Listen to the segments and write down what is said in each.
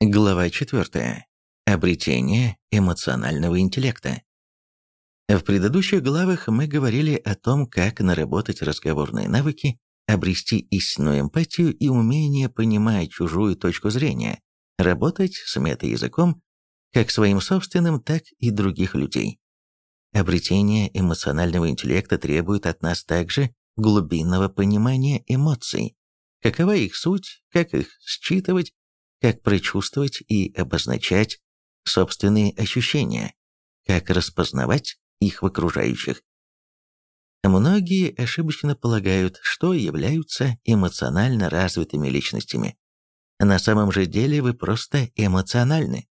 Глава 4. Обретение эмоционального интеллекта. В предыдущих главах мы говорили о том, как наработать разговорные навыки, обрести истинную эмпатию и умение понимать чужую точку зрения, работать с метаязыком, как своим собственным, так и других людей. Обретение эмоционального интеллекта требует от нас также глубинного понимания эмоций, какова их суть, как их считывать, как прочувствовать и обозначать собственные ощущения, как распознавать их в окружающих. Многие ошибочно полагают, что являются эмоционально развитыми личностями. На самом же деле вы просто эмоциональны.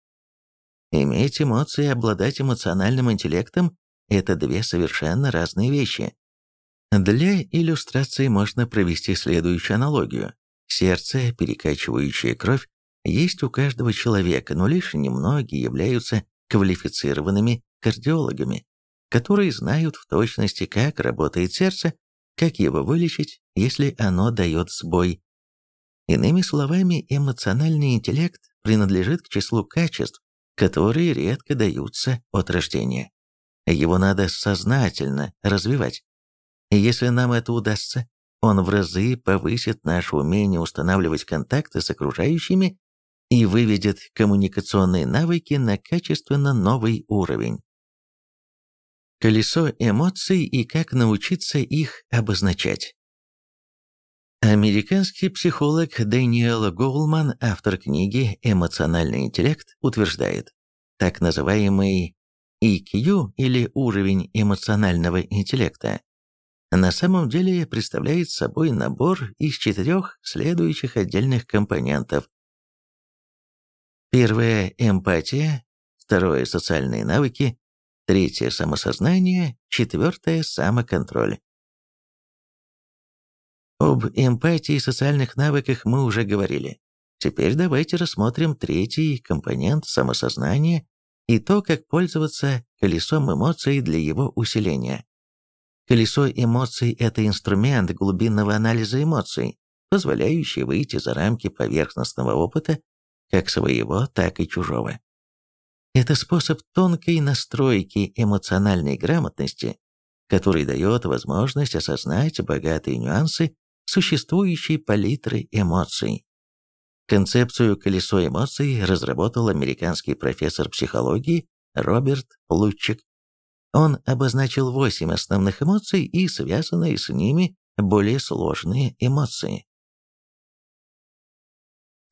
Иметь эмоции и обладать эмоциональным интеллектом – это две совершенно разные вещи. Для иллюстрации можно провести следующую аналогию. Сердце, перекачивающее кровь, есть у каждого человека, но лишь немногие являются квалифицированными кардиологами, которые знают в точности, как работает сердце, как его вылечить, если оно дает сбой. Иными словами, эмоциональный интеллект принадлежит к числу качеств, которые редко даются от рождения. Его надо сознательно развивать. И если нам это удастся, он в разы повысит наше умение устанавливать контакты с окружающими и выведет коммуникационные навыки на качественно новый уровень. Колесо эмоций и как научиться их обозначать. Американский психолог Дэниел Гоулман, автор книги «Эмоциональный интеллект», утверждает, так называемый EQ или уровень эмоционального интеллекта на самом деле представляет собой набор из четырех следующих отдельных компонентов, Первое – эмпатия, второе – социальные навыки, третье – самосознание, четвертое – самоконтроль. Об эмпатии и социальных навыках мы уже говорили. Теперь давайте рассмотрим третий компонент самосознания и то, как пользоваться колесом эмоций для его усиления. Колесо эмоций – это инструмент глубинного анализа эмоций, позволяющий выйти за рамки поверхностного опыта как своего, так и чужого. Это способ тонкой настройки эмоциональной грамотности, который дает возможность осознать богатые нюансы существующей палитры эмоций. Концепцию «колесо эмоций» разработал американский профессор психологии Роберт Лучик. Он обозначил восемь основных эмоций и связанные с ними более сложные эмоции.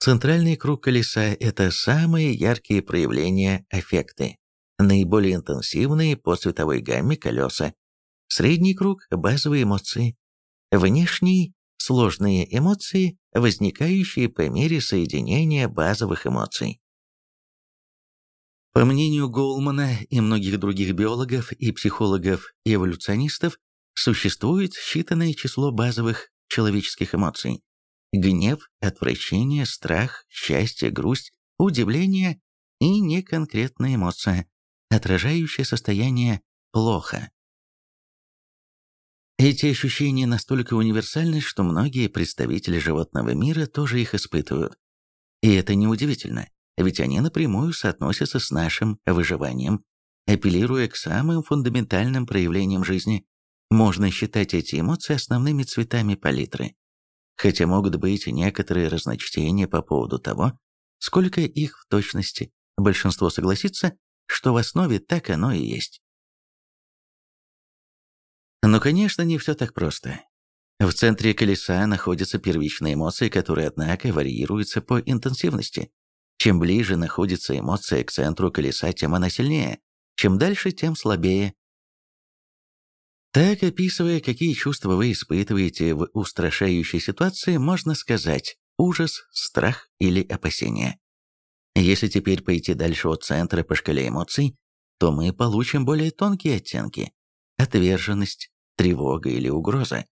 Центральный круг колеса – это самые яркие проявления аффекты, наиболее интенсивные по цветовой гамме колеса. Средний круг – базовые эмоции. Внешний – сложные эмоции, возникающие по мере соединения базовых эмоций. По мнению Гоулмана и многих других биологов и психологов-эволюционистов, существует считанное число базовых человеческих эмоций, гнев, отвращение, страх, счастье, грусть, удивление и неконкретная эмоция, отражающая состояние «плохо». Эти ощущения настолько универсальны, что многие представители животного мира тоже их испытывают. И это неудивительно, ведь они напрямую соотносятся с нашим выживанием, апеллируя к самым фундаментальным проявлениям жизни. Можно считать эти эмоции основными цветами палитры хотя могут быть некоторые разночтения по поводу того, сколько их в точности. Большинство согласится, что в основе так оно и есть. Но, конечно, не все так просто. В центре колеса находятся первичные эмоции, которые, однако, варьируются по интенсивности. Чем ближе находится эмоция к центру колеса, тем она сильнее. Чем дальше, тем слабее. Так, описывая, какие чувства вы испытываете в устрашающей ситуации, можно сказать ужас, страх или опасение. Если теперь пойти дальше от центра по шкале эмоций, то мы получим более тонкие оттенки – отверженность, тревога или угроза.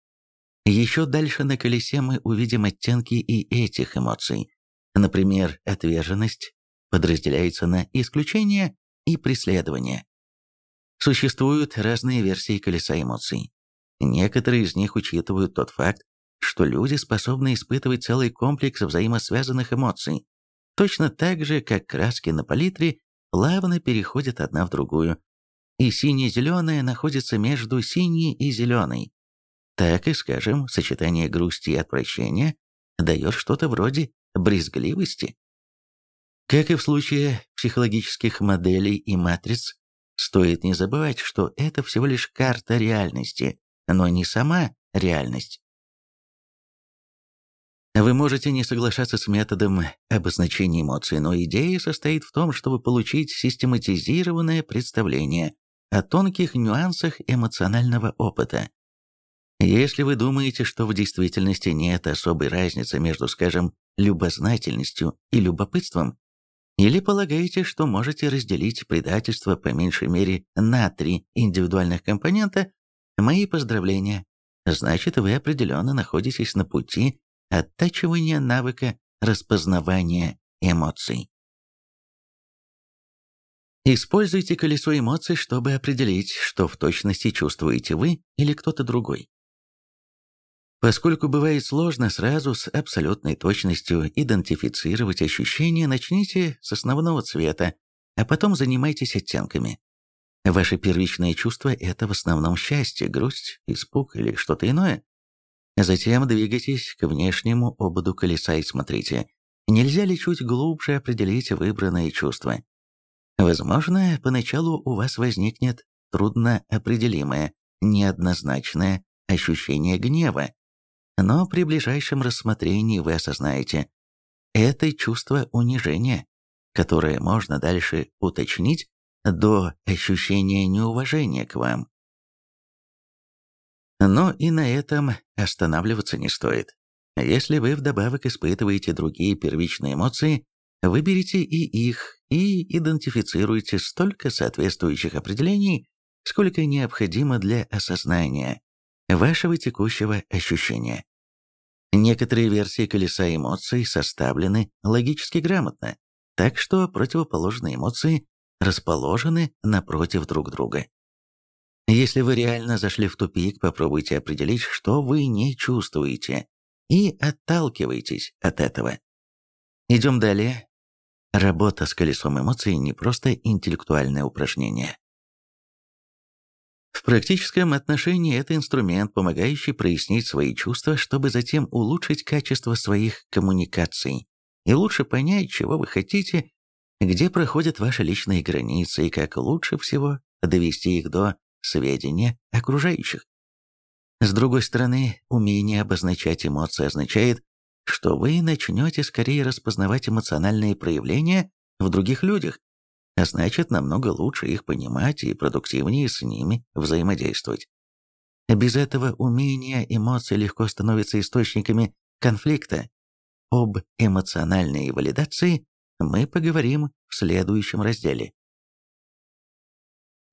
Еще дальше на колесе мы увидим оттенки и этих эмоций. Например, отверженность подразделяется на исключение и преследование. Существуют разные версии колеса эмоций. Некоторые из них учитывают тот факт, что люди способны испытывать целый комплекс взаимосвязанных эмоций, Точно так же, как краски на палитре плавно переходят одна в другую, и сине-зеленая находится между синей и зеленой. Так и, скажем, сочетание грусти и отвращения дает что-то вроде брезгливости. Как и в случае психологических моделей и матриц, стоит не забывать, что это всего лишь карта реальности, но не сама реальность. Вы можете не соглашаться с методом обозначения эмоций, но идея состоит в том, чтобы получить систематизированное представление о тонких нюансах эмоционального опыта. Если вы думаете, что в действительности нет особой разницы между, скажем, любознательностью и любопытством, или полагаете, что можете разделить предательство по меньшей мере на три индивидуальных компонента, мои поздравления. Значит, вы определенно находитесь на пути оттачивания навыка распознавания эмоций. Используйте колесо эмоций, чтобы определить, что в точности чувствуете вы или кто-то другой. Поскольку бывает сложно сразу с абсолютной точностью идентифицировать ощущения, начните с основного цвета, а потом занимайтесь оттенками. Ваши первичные чувства – это в основном счастье, грусть, испуг или что-то иное. Затем двигайтесь к внешнему ободу колеса и смотрите, нельзя ли чуть глубже определить выбранные чувства. Возможно, поначалу у вас возникнет трудноопределимое, неоднозначное ощущение гнева, но при ближайшем рассмотрении вы осознаете, это чувство унижения, которое можно дальше уточнить до ощущения неуважения к вам. Но и на этом останавливаться не стоит. Если вы вдобавок испытываете другие первичные эмоции, выберите и их, и идентифицируйте столько соответствующих определений, сколько необходимо для осознания вашего текущего ощущения. Некоторые версии колеса эмоций составлены логически грамотно, так что противоположные эмоции расположены напротив друг друга. Если вы реально зашли в тупик, попробуйте определить, что вы не чувствуете, и отталкивайтесь от этого. Идем далее. Работа с колесом эмоций не просто интеллектуальное упражнение. В практическом отношении это инструмент, помогающий прояснить свои чувства, чтобы затем улучшить качество своих коммуникаций и лучше понять, чего вы хотите, где проходят ваши личные границы и как лучше всего довести их до сведения окружающих. С другой стороны, умение обозначать эмоции означает, что вы начнете скорее распознавать эмоциональные проявления в других людях, а значит, намного лучше их понимать и продуктивнее с ними взаимодействовать. Без этого умения эмоции легко становятся источниками конфликта. Об эмоциональной валидации мы поговорим в следующем разделе.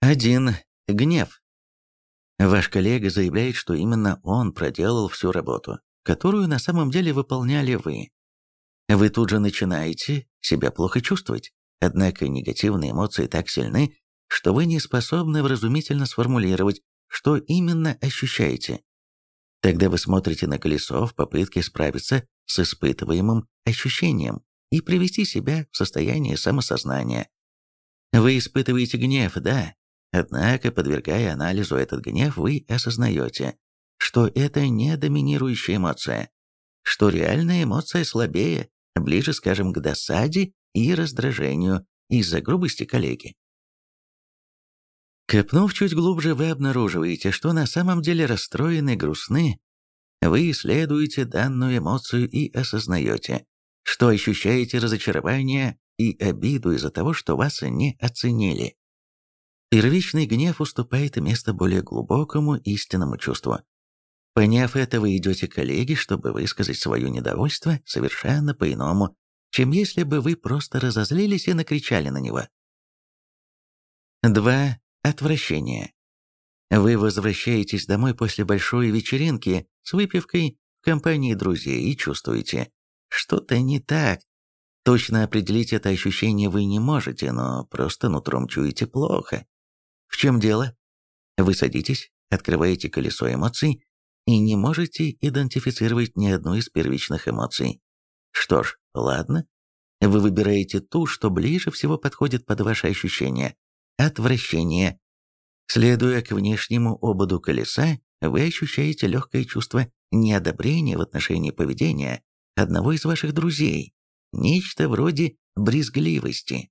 1. Гнев. Ваш коллега заявляет, что именно он проделал всю работу, которую на самом деле выполняли вы. Вы тут же начинаете себя плохо чувствовать. Однако негативные эмоции так сильны, что вы не способны вразумительно сформулировать, что именно ощущаете. Тогда вы смотрите на колесо в попытке справиться с испытываемым ощущением и привести себя в состояние самосознания. Вы испытываете гнев, да, однако, подвергая анализу этот гнев, вы осознаете, что это не доминирующая эмоция, что реальная эмоция слабее, ближе, скажем, к досаде и раздражению из-за грубости коллеги. Копнув чуть глубже, вы обнаруживаете, что на самом деле расстроены, грустны. Вы исследуете данную эмоцию и осознаете, что ощущаете разочарование и обиду из-за того, что вас не оценили. Первичный гнев уступает место более глубокому истинному чувству. Поняв это, вы идете к коллеге, чтобы высказать свое недовольство совершенно по-иному, чем если бы вы просто разозлились и накричали на него. 2. Отвращение. Вы возвращаетесь домой после большой вечеринки с выпивкой в компании друзей и чувствуете, что-то не так. Точно определить это ощущение вы не можете, но просто нутром чуете плохо. В чем дело? Вы садитесь, открываете колесо эмоций и не можете идентифицировать ни одну из первичных эмоций. Что ж, ладно. Вы выбираете ту, что ближе всего подходит под ваши ощущения. Отвращение. Следуя к внешнему ободу колеса, вы ощущаете легкое чувство неодобрения в отношении поведения одного из ваших друзей, нечто вроде брезгливости.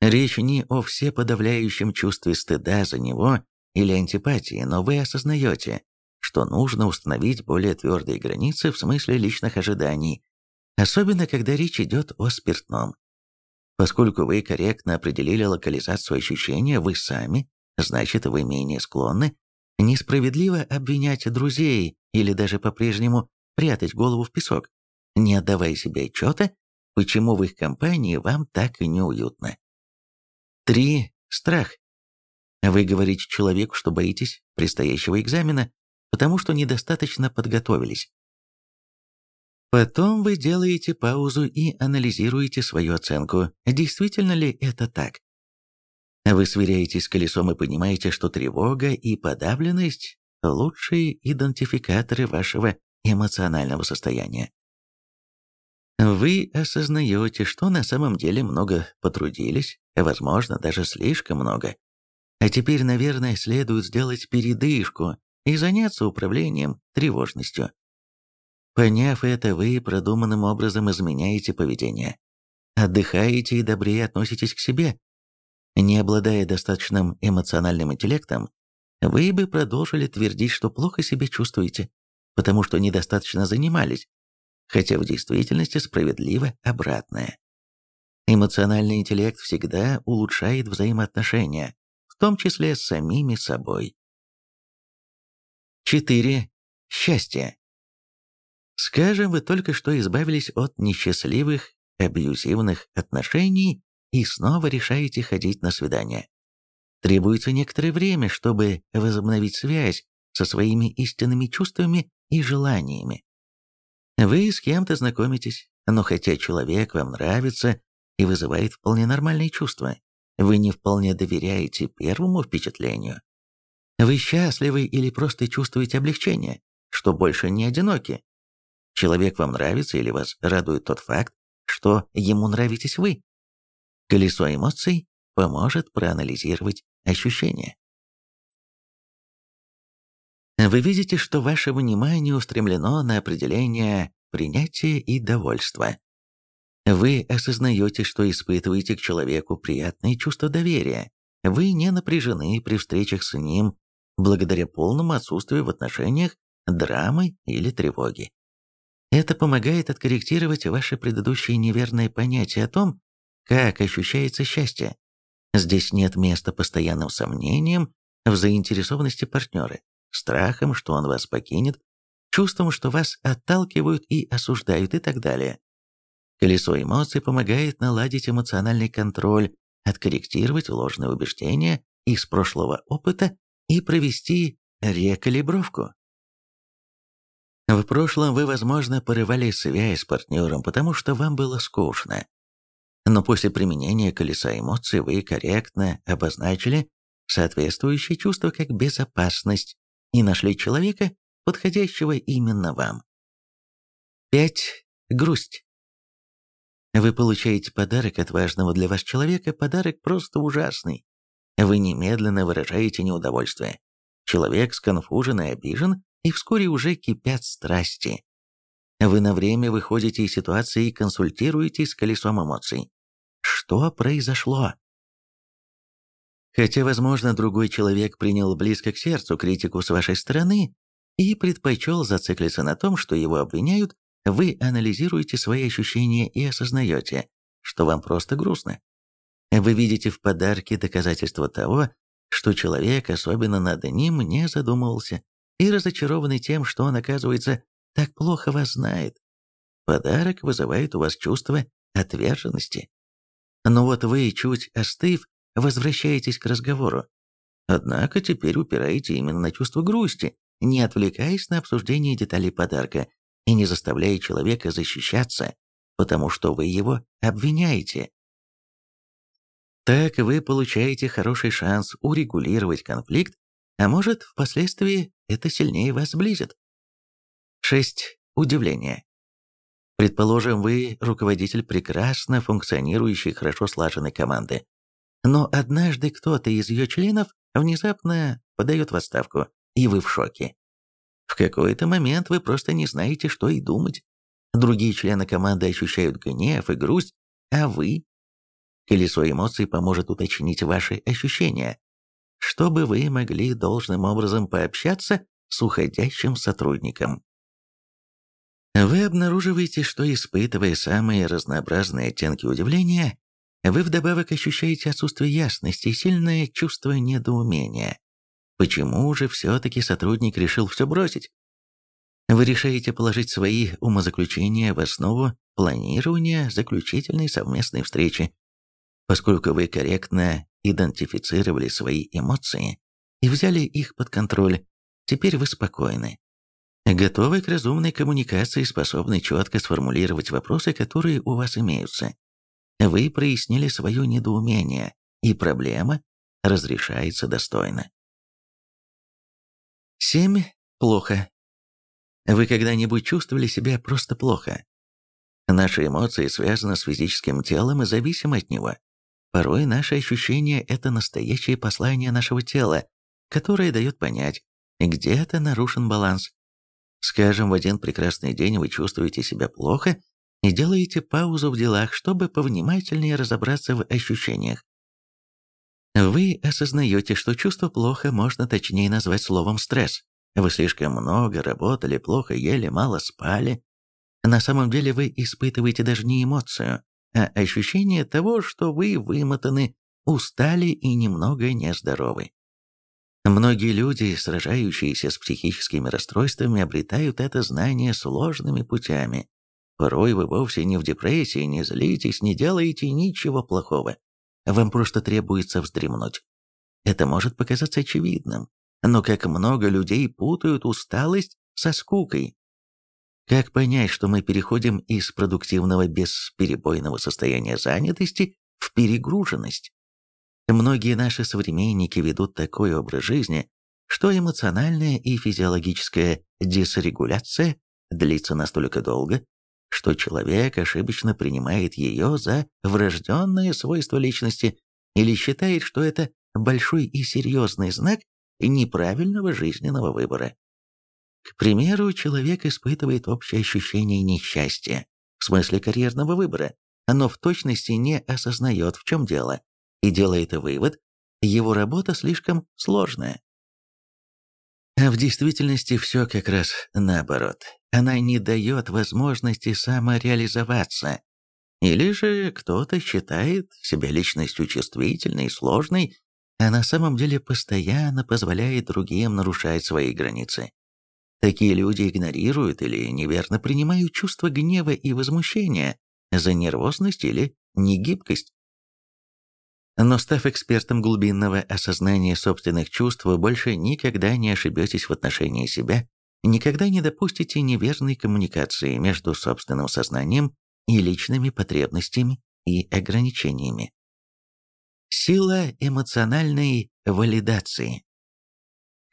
Речь не о всеподавляющем чувстве стыда за него или антипатии, но вы осознаете, что нужно установить более твердые границы в смысле личных ожиданий, особенно когда речь идет о спиртном. Поскольку вы корректно определили локализацию ощущения, вы сами, значит, вы менее склонны несправедливо обвинять друзей или даже по-прежнему прятать голову в песок, не отдавая себе отчета, почему в их компании вам так и неуютно. 3. Страх. Вы говорите человеку, что боитесь предстоящего экзамена, потому что недостаточно подготовились. Потом вы делаете паузу и анализируете свою оценку, действительно ли это так. Вы сверяетесь с колесом и понимаете, что тревога и подавленность – лучшие идентификаторы вашего эмоционального состояния. Вы осознаете, что на самом деле много потрудились, возможно, даже слишком много. А теперь, наверное, следует сделать передышку и заняться управлением тревожностью. Поняв это, вы продуманным образом изменяете поведение. Отдыхаете и добрее относитесь к себе. Не обладая достаточным эмоциональным интеллектом, вы бы продолжили твердить, что плохо себя чувствуете, потому что недостаточно занимались, хотя в действительности справедливо обратное. Эмоциональный интеллект всегда улучшает взаимоотношения, в том числе с самими собой. 4. Счастье. Скажем, вы только что избавились от несчастливых, абьюзивных отношений и снова решаете ходить на свидание. Требуется некоторое время, чтобы возобновить связь со своими истинными чувствами и желаниями. Вы с кем-то знакомитесь, но хотя человек вам нравится и вызывает вполне нормальные чувства, вы не вполне доверяете первому впечатлению. Вы счастливы или просто чувствуете облегчение, что больше не одиноки. Человек вам нравится или вас радует тот факт, что ему нравитесь вы. Колесо эмоций поможет проанализировать ощущения. Вы видите, что ваше внимание устремлено на определение принятия и довольства. Вы осознаете, что испытываете к человеку приятные чувства доверия. Вы не напряжены при встречах с ним благодаря полному отсутствию в отношениях драмы или тревоги. Это помогает откорректировать ваши предыдущие неверные понятия о том, как ощущается счастье. Здесь нет места постоянным сомнениям в заинтересованности партнера страхом, что он вас покинет, чувством, что вас отталкивают и осуждают и так далее. Колесо эмоций помогает наладить эмоциональный контроль, откорректировать ложные убеждения из прошлого опыта и провести рекалибровку. В прошлом вы, возможно, порывали связь с партнером, потому что вам было скучно. Но после применения колеса эмоций вы корректно обозначили соответствующие чувства как безопасность, и нашли человека, подходящего именно вам. 5. Грусть. Вы получаете подарок от важного для вас человека, подарок просто ужасный. Вы немедленно выражаете неудовольствие. Человек сконфужен и обижен, и вскоре уже кипят страсти. Вы на время выходите из ситуации и консультируетесь с колесом эмоций. Что произошло? Хотя, возможно, другой человек принял близко к сердцу критику с вашей стороны и предпочел зациклиться на том, что его обвиняют, вы анализируете свои ощущения и осознаете, что вам просто грустно. Вы видите в подарке доказательство того, что человек, особенно над ним, не задумывался, и разочарованный тем, что он, оказывается, так плохо вас знает. Подарок вызывает у вас чувство отверженности. Но вот вы, чуть остыв, возвращаетесь к разговору. Однако теперь упираете именно на чувство грусти, не отвлекаясь на обсуждение деталей подарка и не заставляя человека защищаться, потому что вы его обвиняете. Так вы получаете хороший шанс урегулировать конфликт, а может, впоследствии это сильнее вас сблизит. 6. Удивление. Предположим, вы руководитель прекрасно функционирующей, хорошо слаженной команды. Но однажды кто-то из ее членов внезапно подает в отставку, и вы в шоке. В какой-то момент вы просто не знаете, что и думать. Другие члены команды ощущают гнев и грусть, а вы? Колесо эмоций поможет уточнить ваши ощущения, чтобы вы могли должным образом пообщаться с уходящим сотрудником. Вы обнаруживаете, что, испытывая самые разнообразные оттенки удивления, вы вдобавок ощущаете отсутствие ясности и сильное чувство недоумения. Почему же все-таки сотрудник решил все бросить? Вы решаете положить свои умозаключения в основу планирования заключительной совместной встречи. Поскольку вы корректно идентифицировали свои эмоции и взяли их под контроль, теперь вы спокойны. Готовы к разумной коммуникации, способны четко сформулировать вопросы, которые у вас имеются. Вы прояснили свое недоумение, и проблема разрешается достойно. 7. Плохо. Вы когда-нибудь чувствовали себя просто плохо? Наши эмоции связаны с физическим телом и зависимы от него. Порой наши ощущения – это настоящее послание нашего тела, которое дает понять, где-то нарушен баланс. Скажем, в один прекрасный день вы чувствуете себя плохо и делаете паузу в делах, чтобы повнимательнее разобраться в ощущениях. Вы осознаете, что чувство плохо можно точнее назвать словом «стресс». Вы слишком много работали, плохо ели, мало спали. На самом деле вы испытываете даже не эмоцию, а ощущение того, что вы вымотаны, устали и немного нездоровы. Многие люди, сражающиеся с психическими расстройствами, обретают это знание сложными путями. Порой вы вовсе не в депрессии, не злитесь, не делаете ничего плохого. Вам просто требуется вздремнуть. Это может показаться очевидным, но как много людей путают усталость со скукой. Как понять, что мы переходим из продуктивного бесперебойного состояния занятости в перегруженность? Многие наши современники ведут такой образ жизни, что эмоциональная и физиологическая дисрегуляция длится настолько долго, что человек ошибочно принимает ее за врожденное свойство личности или считает, что это большой и серьезный знак неправильного жизненного выбора. К примеру, человек испытывает общее ощущение несчастья, в смысле карьерного выбора, но в точности не осознает, в чем дело, и делает вывод, его работа слишком сложная. А в действительности все как раз наоборот. Она не дает возможности самореализоваться. Или же кто-то считает себя личностью чувствительной, сложной, а на самом деле постоянно позволяет другим нарушать свои границы. Такие люди игнорируют или неверно принимают чувство гнева и возмущения за нервозность или негибкость. Но став экспертом глубинного осознания собственных чувств, вы больше никогда не ошибетесь в отношении себя, никогда не допустите неверной коммуникации между собственным сознанием и личными потребностями и ограничениями. Сила эмоциональной валидации.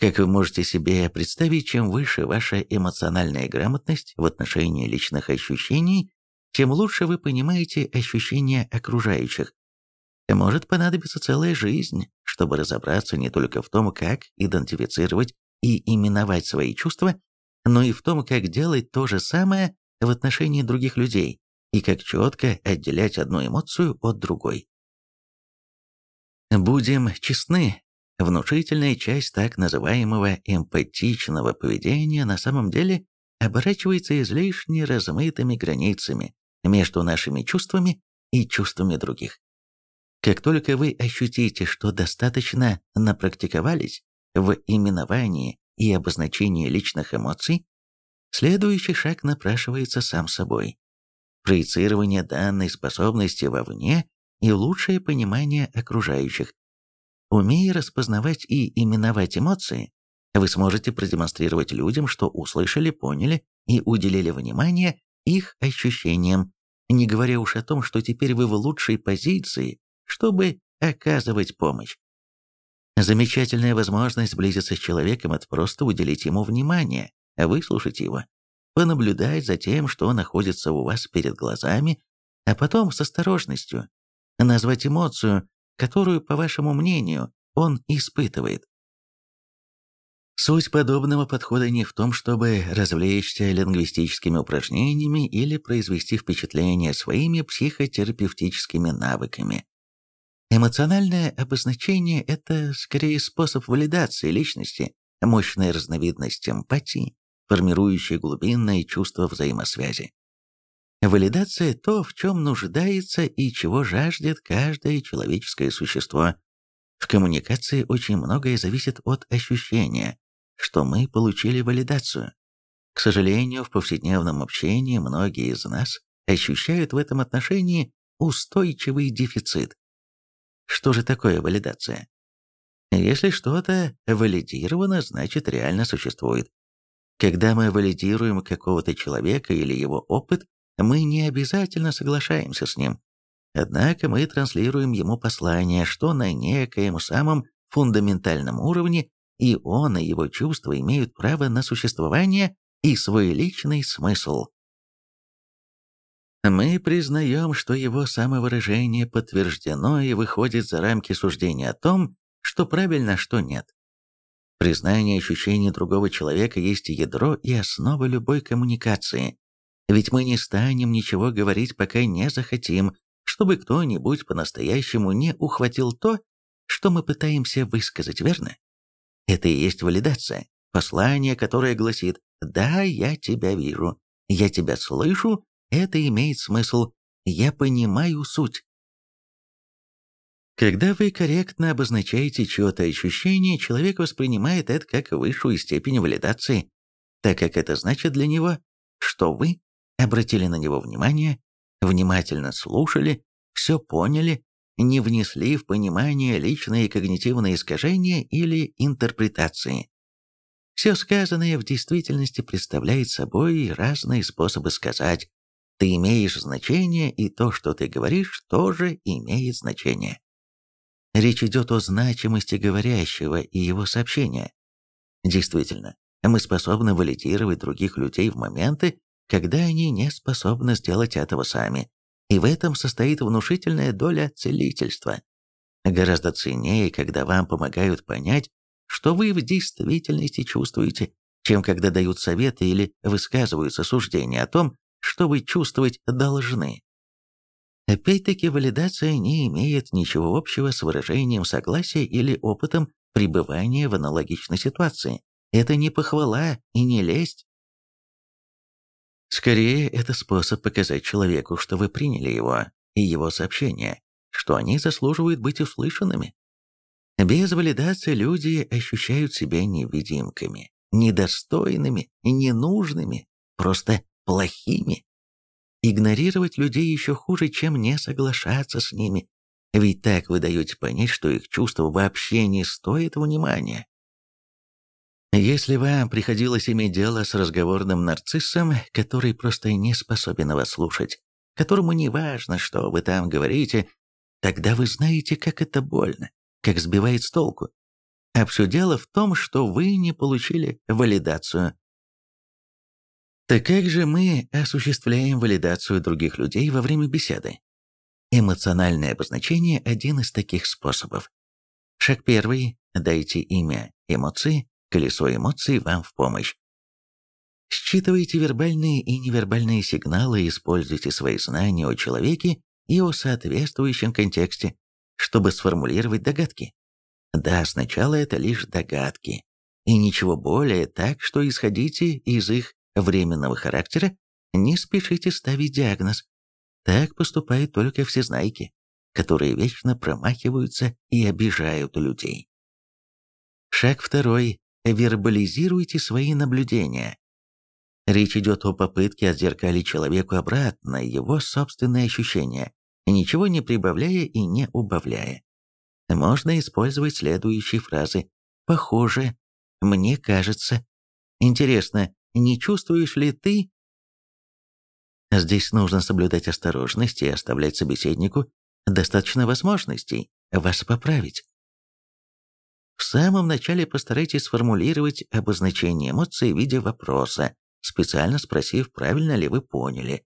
Как вы можете себе представить, чем выше ваша эмоциональная грамотность в отношении личных ощущений, тем лучше вы понимаете ощущения окружающих, может понадобиться целая жизнь, чтобы разобраться не только в том, как идентифицировать и именовать свои чувства, но и в том, как делать то же самое в отношении других людей и как четко отделять одну эмоцию от другой. Будем честны, внушительная часть так называемого эмпатичного поведения на самом деле оборачивается излишне размытыми границами между нашими чувствами и чувствами других. Как только вы ощутите, что достаточно напрактиковались в именовании и обозначении личных эмоций, следующий шаг напрашивается сам собой. Проецирование данной способности вовне и лучшее понимание окружающих. Умея распознавать и именовать эмоции, вы сможете продемонстрировать людям, что услышали, поняли и уделили внимание их ощущениям, не говоря уж о том, что теперь вы в лучшей позиции чтобы оказывать помощь. Замечательная возможность сблизиться с человеком – это просто уделить ему внимание, выслушать его. понаблюдать за тем, что находится у вас перед глазами, а потом с осторожностью назвать эмоцию, которую, по вашему мнению, он испытывает. Суть подобного подхода не в том, чтобы развлечься лингвистическими упражнениями или произвести впечатление своими психотерапевтическими навыками. Эмоциональное обозначение – это скорее способ валидации личности, мощная разновидность эмпатии, формирующая глубинное чувство взаимосвязи. Валидация – то, в чем нуждается и чего жаждет каждое человеческое существо. В коммуникации очень многое зависит от ощущения, что мы получили валидацию. К сожалению, в повседневном общении многие из нас ощущают в этом отношении устойчивый дефицит. Что же такое валидация? Если что-то валидировано, значит реально существует. Когда мы валидируем какого-то человека или его опыт, мы не обязательно соглашаемся с ним. Однако мы транслируем ему послание, что на некоем самом фундаментальном уровне и он и его чувства имеют право на существование и свой личный смысл. Мы признаем, что его самовыражение подтверждено и выходит за рамки суждения о том, что правильно, а что нет. Признание ощущений другого человека есть ядро и основа любой коммуникации. Ведь мы не станем ничего говорить, пока не захотим, чтобы кто-нибудь по-настоящему не ухватил то, что мы пытаемся высказать, верно? Это и есть валидация. Послание, которое гласит «Да, я тебя вижу, я тебя слышу», это имеет смысл «Я понимаю суть». Когда вы корректно обозначаете чье-то ощущение, человек воспринимает это как высшую степень валидации, так как это значит для него, что вы обратили на него внимание, внимательно слушали, все поняли не внесли в понимание личные когнитивные искажения или интерпретации. Все сказанное в действительности представляет собой разные способы сказать. Ты имеешь значение, и то, что ты говоришь, тоже имеет значение. Речь идет о значимости говорящего и его сообщения. Действительно, мы способны валидировать других людей в моменты, когда они не способны сделать этого сами, и в этом состоит внушительная доля целительства. Гораздо ценнее, когда вам помогают понять, что вы в действительности чувствуете, чем когда дают советы или высказываются суждения о том, что вы чувствовать должны. Опять-таки, валидация не имеет ничего общего с выражением согласия или опытом пребывания в аналогичной ситуации. Это не похвала и не лесть, Скорее, это способ показать человеку, что вы приняли его и его сообщение, что они заслуживают быть услышанными. Без валидации люди ощущают себя невидимками, недостойными, ненужными, просто плохими. Игнорировать людей еще хуже, чем не соглашаться с ними, ведь так вы даете понять, что их чувства вообще не стоят внимания. Если вам приходилось иметь дело с разговорным нарциссом, который просто не способен вас слушать, которому не важно, что вы там говорите, тогда вы знаете, как это больно, как сбивает с толку. А все дело в том, что вы не получили валидацию. Так как же мы осуществляем валидацию других людей во время беседы? Эмоциональное обозначение – один из таких способов. Шаг первый – дайте имя эмоции, Колесо эмоций вам в помощь. Считывайте вербальные и невербальные сигналы используйте свои знания о человеке и о соответствующем контексте, чтобы сформулировать догадки. Да, сначала это лишь догадки, и ничего более, так что исходите из их временного характера, не спешите ставить диагноз. Так поступают только всезнайки, которые вечно промахиваются и обижают людей. Шаг второй вербализируйте свои наблюдения. Речь идет о попытке отзеркалить человеку обратно его собственные ощущения, ничего не прибавляя и не убавляя. Можно использовать следующие фразы. «Похоже», «Мне кажется», «Интересно, не чувствуешь ли ты?» Здесь нужно соблюдать осторожность и оставлять собеседнику достаточно возможностей вас поправить. В самом начале постарайтесь сформулировать обозначение эмоции в виде вопроса, специально спросив, правильно ли вы поняли.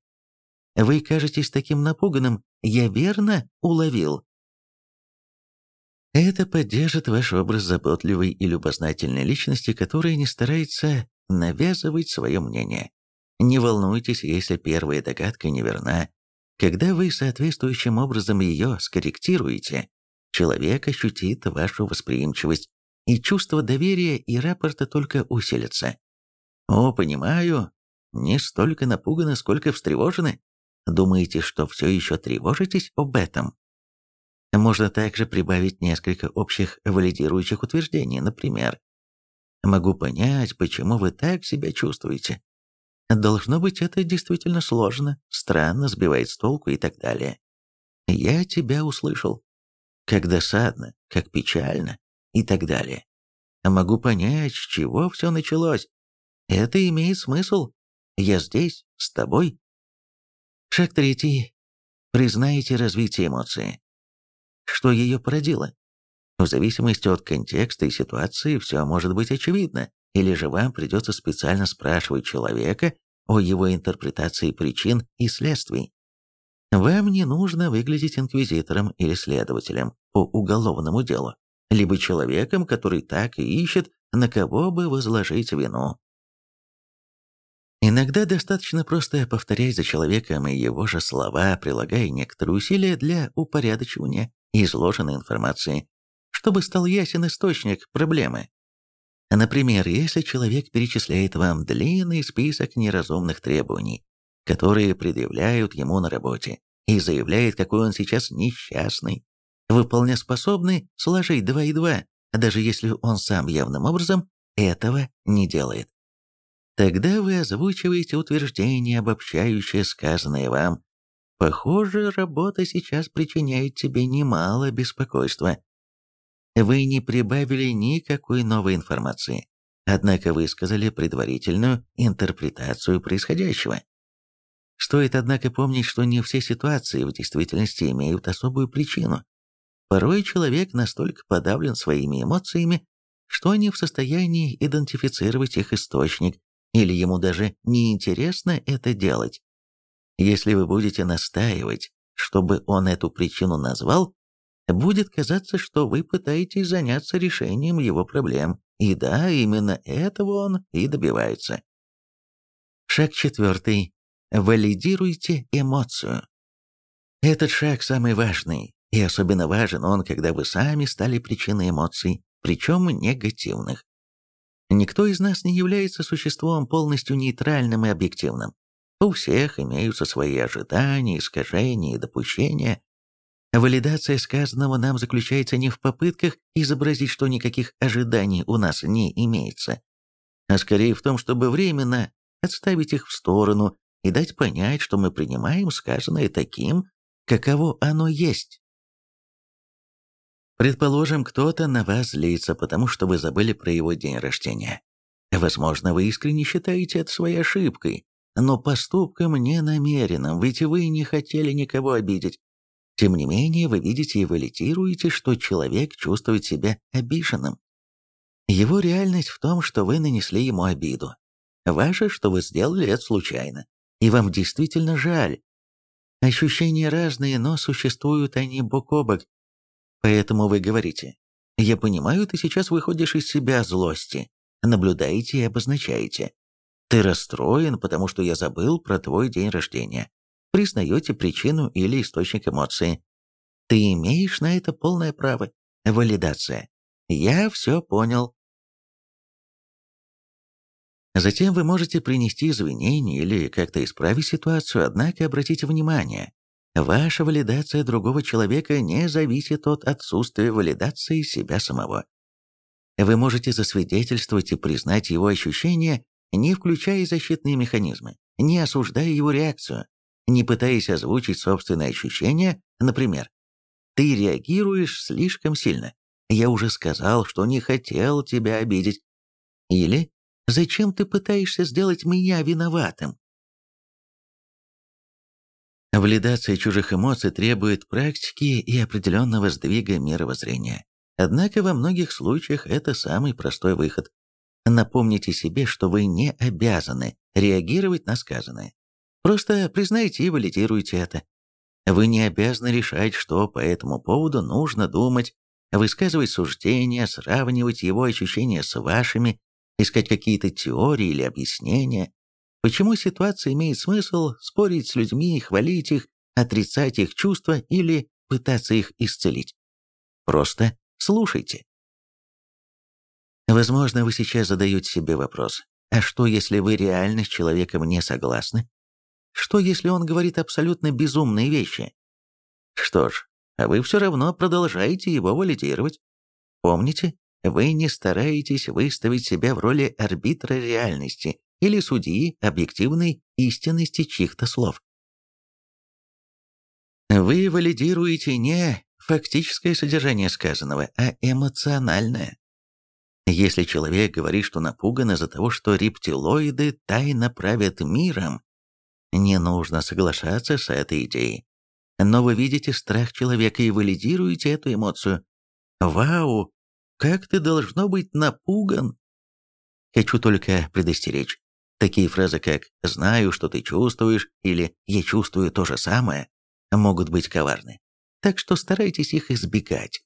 Вы кажетесь таким напуганным, я верно уловил? Это поддержит ваш образ заботливой и любознательной личности, которая не старается навязывать свое мнение. Не волнуйтесь, если первая догадка неверна. Когда вы соответствующим образом ее скорректируете, человек ощутит вашу восприимчивость, и чувство доверия и рапорта только усилятся. О, понимаю, не столько напуганы, сколько встревожены. Думаете, что все еще тревожитесь об этом? Можно также прибавить несколько общих валидирующих утверждений, например, «Могу понять, почему вы так себя чувствуете. Должно быть, это действительно сложно, странно, сбивает с толку и так далее. Я тебя услышал. Как досадно, как печально и так далее. Могу понять, с чего все началось. Это имеет смысл. Я здесь, с тобой. Шаг третий. Признайте развитие эмоции. Что ее породило? В зависимости от контекста и ситуации все может быть очевидно, или же вам придется специально спрашивать человека о его интерпретации причин и следствий. Вам не нужно выглядеть инквизитором или следователем по уголовному делу, либо человеком, который так и ищет, на кого бы возложить вину. Иногда достаточно просто повторять за человеком и его же слова, прилагая некоторые усилия для упорядочивания изложенной информации, чтобы стал ясен источник проблемы. Например, если человек перечисляет вам длинный список неразумных требований, которые предъявляют ему на работе, и заявляет, какой он сейчас несчастный, выполня способный сложить два и два, даже если он сам явным образом этого не делает. Тогда вы озвучиваете утверждение, обобщающее сказанное вам. Похоже, работа сейчас причиняет тебе немало беспокойства. Вы не прибавили никакой новой информации, однако высказали предварительную интерпретацию происходящего. Стоит, однако, помнить, что не все ситуации в действительности имеют особую причину. Порой человек настолько подавлен своими эмоциями, что не в состоянии идентифицировать их источник, или ему даже не интересно это делать. Если вы будете настаивать, чтобы он эту причину назвал, будет казаться, что вы пытаетесь заняться решением его проблем. И да, именно этого он и добивается. Шаг четвертый. Валидируйте эмоцию. Этот шаг самый важный, и особенно важен он, когда вы сами стали причиной эмоций, причем негативных. Никто из нас не является существом полностью нейтральным и объективным. У всех имеются свои ожидания, искажения и допущения, Валидация сказанного нам заключается не в попытках изобразить, что никаких ожиданий у нас не имеется, а скорее в том, чтобы временно отставить их в сторону и дать понять, что мы принимаем сказанное таким, каково оно есть. Предположим, кто-то на вас злится, потому что вы забыли про его день рождения. Возможно, вы искренне считаете это своей ошибкой, но поступком не намеренным, ведь вы не хотели никого обидеть. Тем не менее, вы видите и валидируете, что человек чувствует себя обиженным. Его реальность в том, что вы нанесли ему обиду. Ваше, что вы сделали это случайно. И вам действительно жаль. Ощущения разные, но существуют они бок о бок. Поэтому вы говорите, «Я понимаю, ты сейчас выходишь из себя злости, наблюдаете и обозначаете. Ты расстроен, потому что я забыл про твой день рождения признаете причину или источник эмоции. Ты имеешь на это полное право. Валидация. Я все понял. Затем вы можете принести извинения или как-то исправить ситуацию, однако обратите внимание, ваша валидация другого человека не зависит от отсутствия валидации себя самого. Вы можете засвидетельствовать и признать его ощущения, не включая защитные механизмы, не осуждая его реакцию не пытаясь озвучить собственные ощущения, например, «Ты реагируешь слишком сильно. Я уже сказал, что не хотел тебя обидеть». Или «Зачем ты пытаешься сделать меня виноватым?» Валидация чужих эмоций требует практики и определенного сдвига мировоззрения. Однако во многих случаях это самый простой выход. Напомните себе, что вы не обязаны реагировать на сказанное. Просто признайте и валидируйте это. Вы не обязаны решать, что по этому поводу нужно думать, высказывать суждения, сравнивать его ощущения с вашими, искать какие-то теории или объяснения. Почему ситуация имеет смысл спорить с людьми, хвалить их, отрицать их чувства или пытаться их исцелить? Просто слушайте. Возможно, вы сейчас задаете себе вопрос, а что, если вы реально с человеком не согласны? Что, если он говорит абсолютно безумные вещи? Что ж, а вы все равно продолжаете его валидировать. Помните, вы не стараетесь выставить себя в роли арбитра реальности или судьи объективной истинности чьих-то слов. Вы валидируете не фактическое содержание сказанного, а эмоциональное. Если человек говорит, что напуган из-за того, что рептилоиды тайно правят миром, не нужно соглашаться с этой идеей. Но вы видите страх человека и валидируете эту эмоцию. Вау, как ты должно быть напуган! Хочу только предостеречь. Такие фразы, как «знаю, что ты чувствуешь» или «я чувствую то же самое» могут быть коварны. Так что старайтесь их избегать.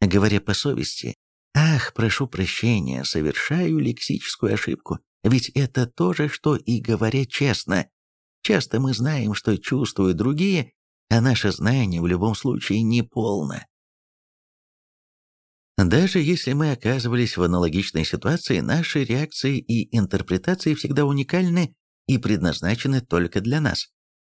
Говоря по совести, Ах, прошу прощения, совершаю лексическую ошибку, ведь это то же, что и говоря честно. Часто мы знаем, что чувствуют другие, а наше знание в любом случае не полно. Даже если мы оказывались в аналогичной ситуации, наши реакции и интерпретации всегда уникальны и предназначены только для нас.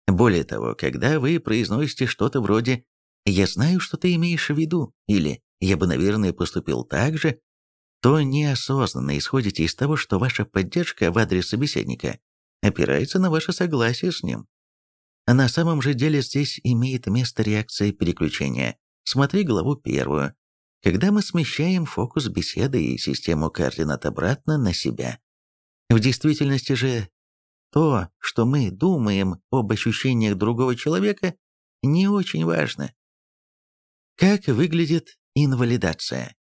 Более того, когда вы произносите что-то вроде «я знаю, что ты имеешь в виду» или я бы, наверное, поступил так же, то неосознанно исходите из того, что ваша поддержка в адрес собеседника опирается на ваше согласие с ним. На самом же деле здесь имеет место реакция переключения. Смотри главу первую. Когда мы смещаем фокус беседы и систему координат обратно на себя. В действительности же то, что мы думаем об ощущениях другого человека, не очень важно. Как выглядит Инвалидация.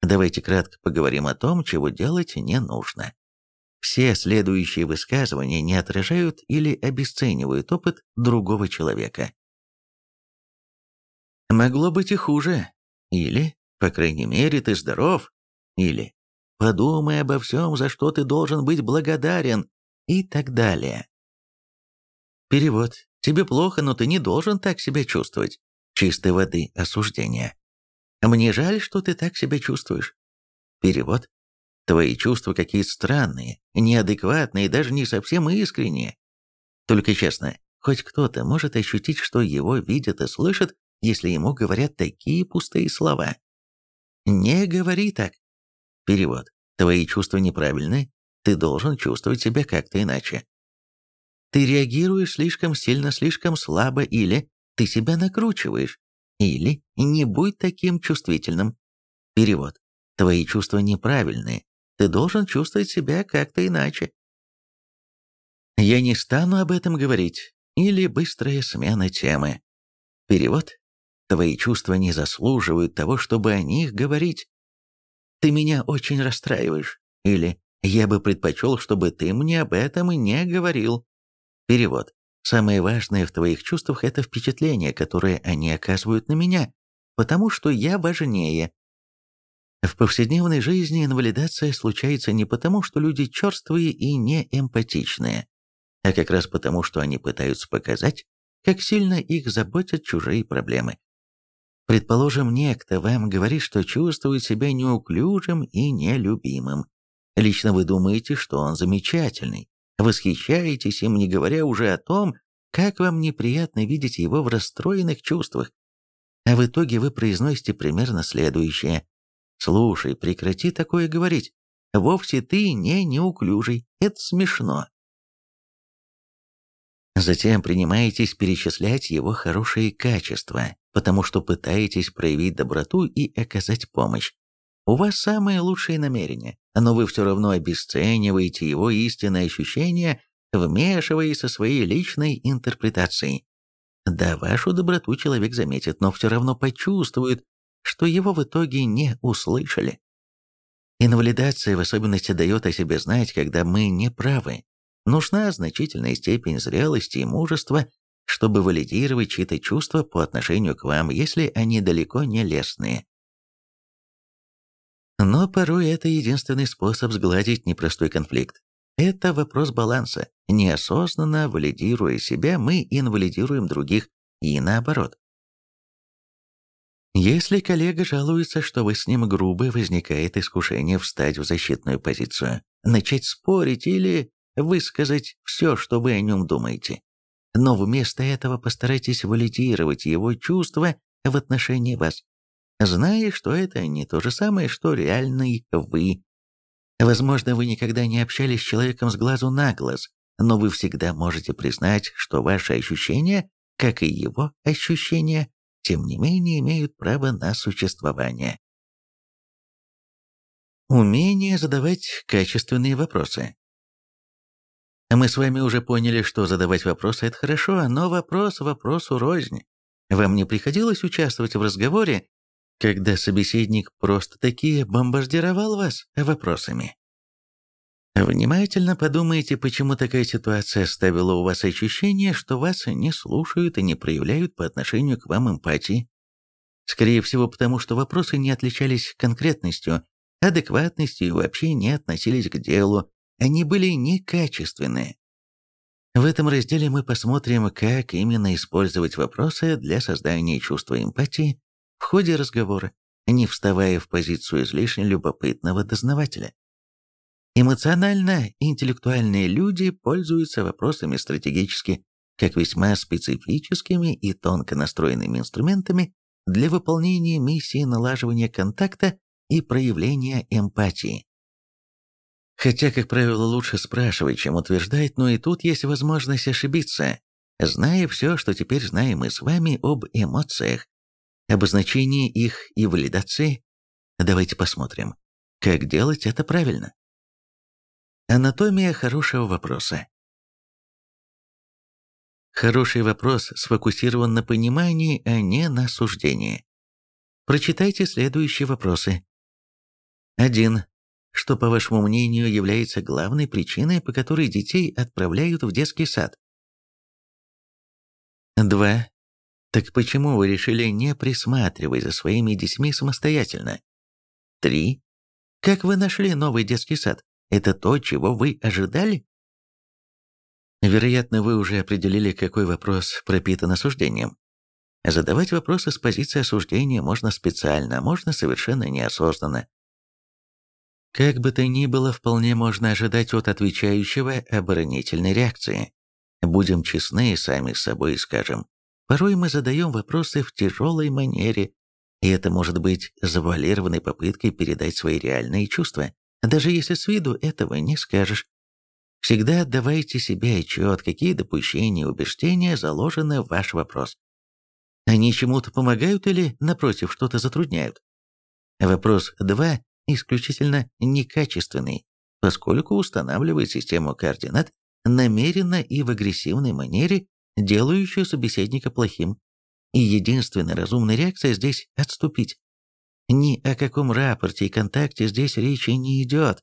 Давайте кратко поговорим о том, чего делать не нужно. Все следующие высказывания не отражают или обесценивают опыт другого человека. Могло быть и хуже. Или, по крайней мере, ты здоров. Или, подумай обо всем, за что ты должен быть благодарен. И так далее. Перевод. Тебе плохо, но ты не должен так себя чувствовать. Чистой воды осуждение. Мне жаль, что ты так себя чувствуешь. Перевод. Твои чувства какие-то странные, неадекватные и даже не совсем искренние. Только честно, хоть кто-то может ощутить, что его видят и слышат, если ему говорят такие пустые слова. Не говори так. Перевод. Твои чувства неправильны, ты должен чувствовать себя как-то иначе. Ты реагируешь слишком сильно, слишком слабо или ты себя накручиваешь. Или «не будь таким чувствительным». Перевод. Твои чувства неправильные. Ты должен чувствовать себя как-то иначе. Я не стану об этом говорить. Или быстрая смена темы. Перевод. Твои чувства не заслуживают того, чтобы о них говорить. Ты меня очень расстраиваешь. Или я бы предпочел, чтобы ты мне об этом не говорил. Перевод. Самое важное в твоих чувствах – это впечатление, которое они оказывают на меня, потому что я важнее. В повседневной жизни инвалидация случается не потому, что люди черствые и неэмпатичные, а как раз потому, что они пытаются показать, как сильно их заботят чужие проблемы. Предположим, некто вам говорит, что чувствует себя неуклюжим и нелюбимым. Лично вы думаете, что он замечательный, Восхищаетесь им, не говоря уже о том, как вам неприятно видеть его в расстроенных чувствах. А в итоге вы произносите примерно следующее. «Слушай, прекрати такое говорить. Вовсе ты не неуклюжий. Это смешно». Затем принимаетесь перечислять его хорошие качества, потому что пытаетесь проявить доброту и оказать помощь. У вас самые лучшие намерения, но вы все равно обесцениваете его истинные ощущения, вмешиваясь со своей личной интерпретацией. Да, вашу доброту человек заметит, но все равно почувствует, что его в итоге не услышали. Инвалидация в особенности дает о себе знать, когда мы не правы. Нужна значительная степень зрелости и мужества, чтобы валидировать чьи-то чувства по отношению к вам, если они далеко не лестные. Но порой это единственный способ сгладить непростой конфликт. Это вопрос баланса. Неосознанно валидируя себя, мы инвалидируем других, и наоборот. Если коллега жалуется, что вы с ним грубы, возникает искушение встать в защитную позицию, начать спорить или высказать все, что вы о нем думаете. Но вместо этого постарайтесь валидировать его чувства в отношении вас, зная, что это не то же самое, что реальный вы. Возможно, вы никогда не общались с человеком с глазу на глаз, но вы всегда можете признать, что ваши ощущения, как и его ощущения, тем не менее имеют право на существование. Умение задавать качественные вопросы. Мы с вами уже поняли, что задавать вопросы – это хорошо, но вопрос вопросу рознь. Вам не приходилось участвовать в разговоре, когда собеседник просто-таки бомбардировал вас вопросами? Внимательно подумайте, почему такая ситуация оставила у вас ощущение, что вас не слушают и не проявляют по отношению к вам эмпатии. Скорее всего, потому что вопросы не отличались конкретностью, адекватностью и вообще не относились к делу, они были некачественные. В этом разделе мы посмотрим, как именно использовать вопросы для создания чувства эмпатии в ходе разговора, не вставая в позицию излишне любопытного дознавателя. Эмоционально-интеллектуальные люди пользуются вопросами стратегически, как весьма специфическими и тонко настроенными инструментами для выполнения миссии налаживания контакта и проявления эмпатии. Хотя, как правило, лучше спрашивать, чем утверждать, но и тут есть возможность ошибиться. Зная все, что теперь знаем мы с вами об эмоциях, обозначении их и валидации, давайте посмотрим, как делать это правильно. Анатомия хорошего вопроса. Хороший вопрос сфокусирован на понимании, а не на суждении. Прочитайте следующие вопросы. 1. Что, по вашему мнению, является главной причиной, по которой детей отправляют в детский сад? 2. Так почему вы решили не присматривать за своими детьми самостоятельно? 3. Как вы нашли новый детский сад? Это то, чего вы ожидали? Вероятно, вы уже определили, какой вопрос пропитан осуждением. Задавать вопросы с позиции осуждения можно специально, а можно совершенно неосознанно. Как бы то ни было, вполне можно ожидать от отвечающего оборонительной реакции. Будем честны сами с собой и скажем. Порой мы задаем вопросы в тяжелой манере, и это может быть завуалированной попыткой передать свои реальные чувства, даже если с виду этого не скажешь. Всегда отдавайте себе отчет, какие допущения и убеждения заложены в ваш вопрос. Они чему-то помогают или, напротив, что-то затрудняют? Вопрос 2 исключительно некачественный, поскольку устанавливает систему координат намеренно и в агрессивной манере, делающую собеседника плохим. И единственная разумная реакция здесь – отступить. Ни о каком рапорте и контакте здесь речи не идет.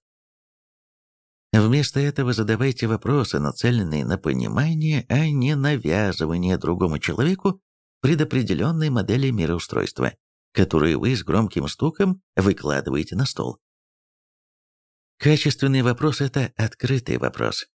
Вместо этого задавайте вопросы, нацеленные на понимание, а не навязывание другому человеку предопределенной модели мироустройства которые вы с громким стуком выкладываете на стол. Качественный вопрос – это открытый вопрос.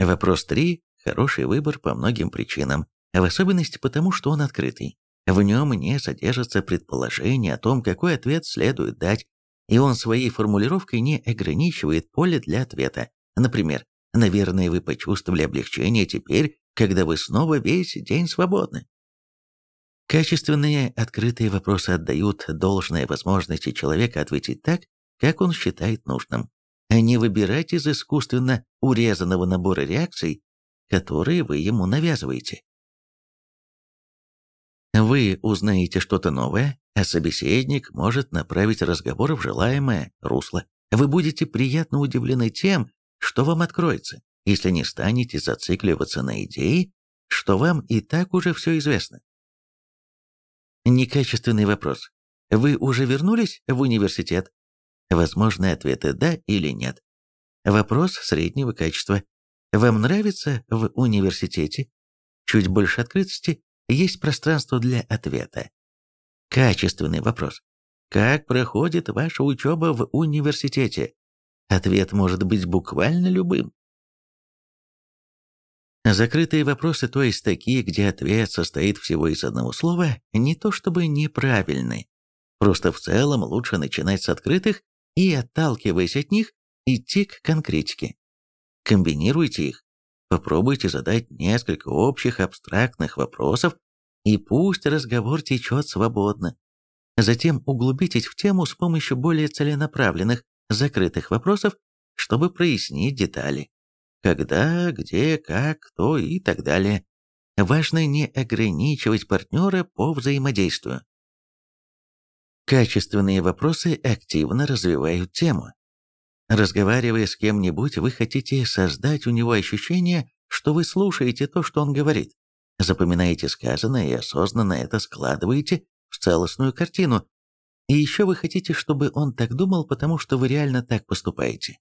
Вопрос 3 – хороший выбор по многим причинам, в особенности потому, что он открытый. В нем не содержится предположение о том, какой ответ следует дать, и он своей формулировкой не ограничивает поле для ответа. Например, «Наверное, вы почувствовали облегчение теперь, когда вы снова весь день свободны». Качественные открытые вопросы отдают должное возможности человека ответить так, как он считает нужным, а не выбирать из искусственно урезанного набора реакций, которые вы ему навязываете. Вы узнаете что-то новое, а собеседник может направить разговор в желаемое русло. Вы будете приятно удивлены тем, что вам откроется, если не станете зацикливаться на идее, что вам и так уже все известно. Некачественный вопрос. Вы уже вернулись в университет? Возможны ответы «да» или «нет». Вопрос среднего качества. Вам нравится в университете? Чуть больше открытости, есть пространство для ответа. Качественный вопрос. Как проходит ваша учеба в университете? Ответ может быть буквально любым. Закрытые вопросы, то есть такие, где ответ состоит всего из одного слова, не то чтобы неправильны. Просто в целом лучше начинать с открытых и, отталкиваясь от них, идти к конкретике. Комбинируйте их. Попробуйте задать несколько общих абстрактных вопросов, и пусть разговор течет свободно. Затем углубитесь в тему с помощью более целенаправленных, закрытых вопросов, чтобы прояснить детали. Когда, где, как, кто и так далее. Важно не ограничивать партнера по взаимодействию. Качественные вопросы активно развивают тему. Разговаривая с кем-нибудь, вы хотите создать у него ощущение, что вы слушаете то, что он говорит, запоминаете сказанное и осознанно это складываете в целостную картину. И еще вы хотите, чтобы он так думал, потому что вы реально так поступаете.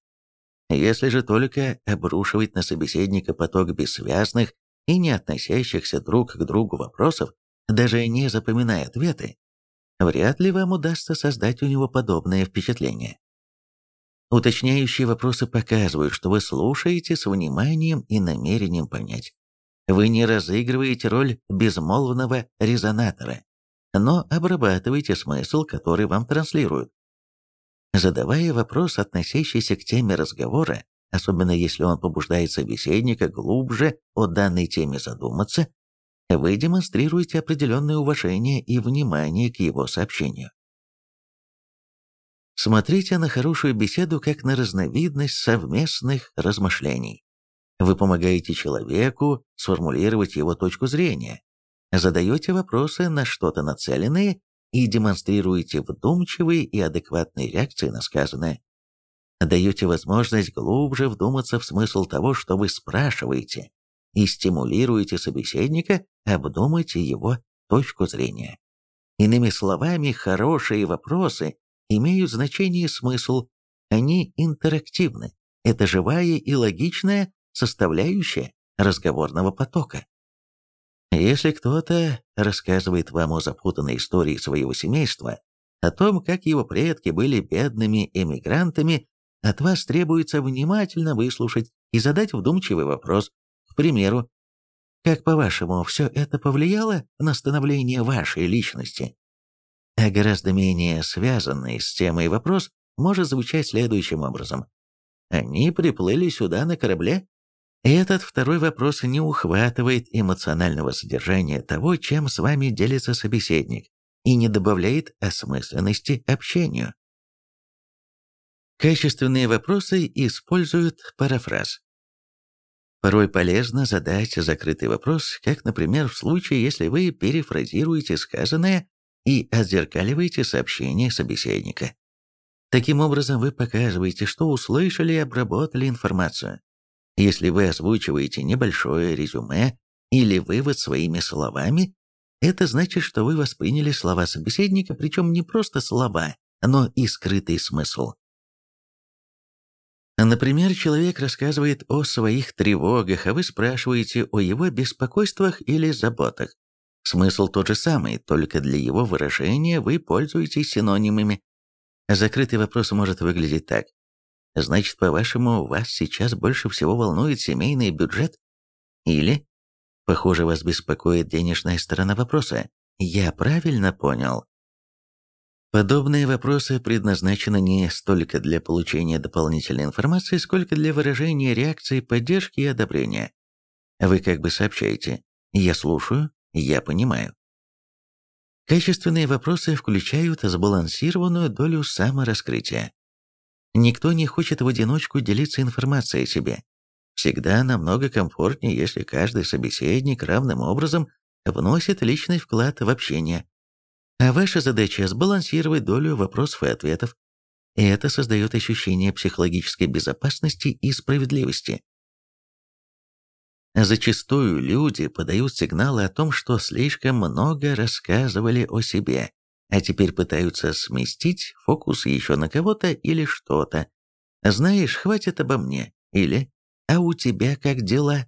Если же только обрушивать на собеседника поток бессвязных и не относящихся друг к другу вопросов, даже не запоминая ответы, вряд ли вам удастся создать у него подобное впечатление. Уточняющие вопросы показывают, что вы слушаете с вниманием и намерением понять. Вы не разыгрываете роль безмолвного резонатора, но обрабатываете смысл, который вам транслируют. Задавая вопрос, относящийся к теме разговора, особенно если он побуждает собеседника глубже о данной теме задуматься, вы демонстрируете определенное уважение и внимание к его сообщению. Смотрите на хорошую беседу как на разновидность совместных размышлений. Вы помогаете человеку сформулировать его точку зрения, задаете вопросы на что-то нацеленные и демонстрируете вдумчивые и адекватные реакции на сказанное. Даете возможность глубже вдуматься в смысл того, что вы спрашиваете, и стимулируете собеседника обдумать его точку зрения. Иными словами, хорошие вопросы имеют значение и смысл, они интерактивны. Это живая и логичная составляющая разговорного потока. Если кто-то рассказывает вам о запутанной истории своего семейства, о том, как его предки были бедными эмигрантами, от вас требуется внимательно выслушать и задать вдумчивый вопрос. К примеру, как, по-вашему, все это повлияло на становление вашей личности? а гораздо менее связанный с темой вопрос может звучать следующим образом. Они приплыли сюда на корабле? Этот второй вопрос не ухватывает эмоционального содержания того, чем с вами делится собеседник, и не добавляет осмысленности общению. Качественные вопросы используют парафраз. Порой полезно задать закрытый вопрос, как, например, в случае, если вы перефразируете сказанное и отзеркаливаете сообщение собеседника. Таким образом, вы показываете, что услышали и обработали информацию. Если вы озвучиваете небольшое резюме или вывод своими словами, это значит, что вы восприняли слова собеседника, причем не просто слова, но и скрытый смысл. Например, человек рассказывает о своих тревогах, а вы спрашиваете о его беспокойствах или заботах. Смысл тот же самый, только для его выражения вы пользуетесь синонимами. Закрытый вопрос может выглядеть так. Значит, по-вашему, вас сейчас больше всего волнует семейный бюджет? Или, похоже, вас беспокоит денежная сторона вопроса. Я правильно понял? Подобные вопросы предназначены не столько для получения дополнительной информации, сколько для выражения реакции поддержки и одобрения. Вы как бы сообщаете «Я слушаю, я понимаю. Качественные вопросы включают сбалансированную долю самораскрытия. Никто не хочет в одиночку делиться информацией о себе. Всегда намного комфортнее, если каждый собеседник равным образом вносит личный вклад в общение. А ваша задача – сбалансировать долю вопросов и ответов. И это создает ощущение психологической безопасности и справедливости. Зачастую люди подают сигналы о том, что слишком много рассказывали о себе, а теперь пытаются сместить фокус еще на кого-то или что-то. Знаешь, хватит обо мне. Или «А у тебя как дела?»